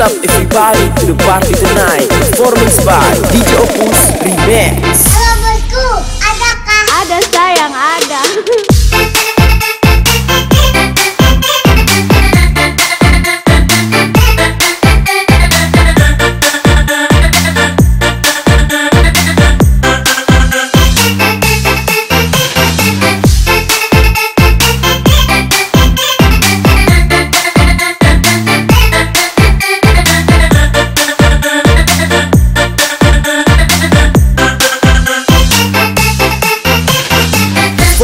up everybody to the party tonight. Performance by DJ Opus Remix. Halo bosku, adakah? Ada sayang, ada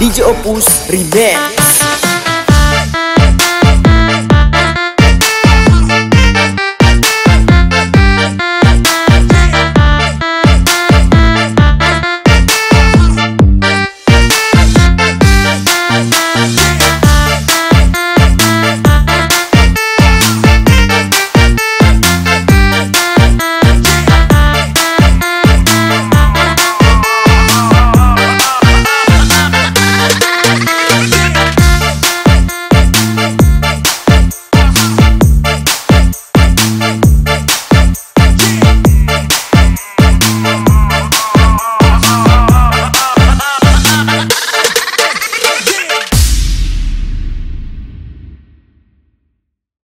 DJ Opus Remix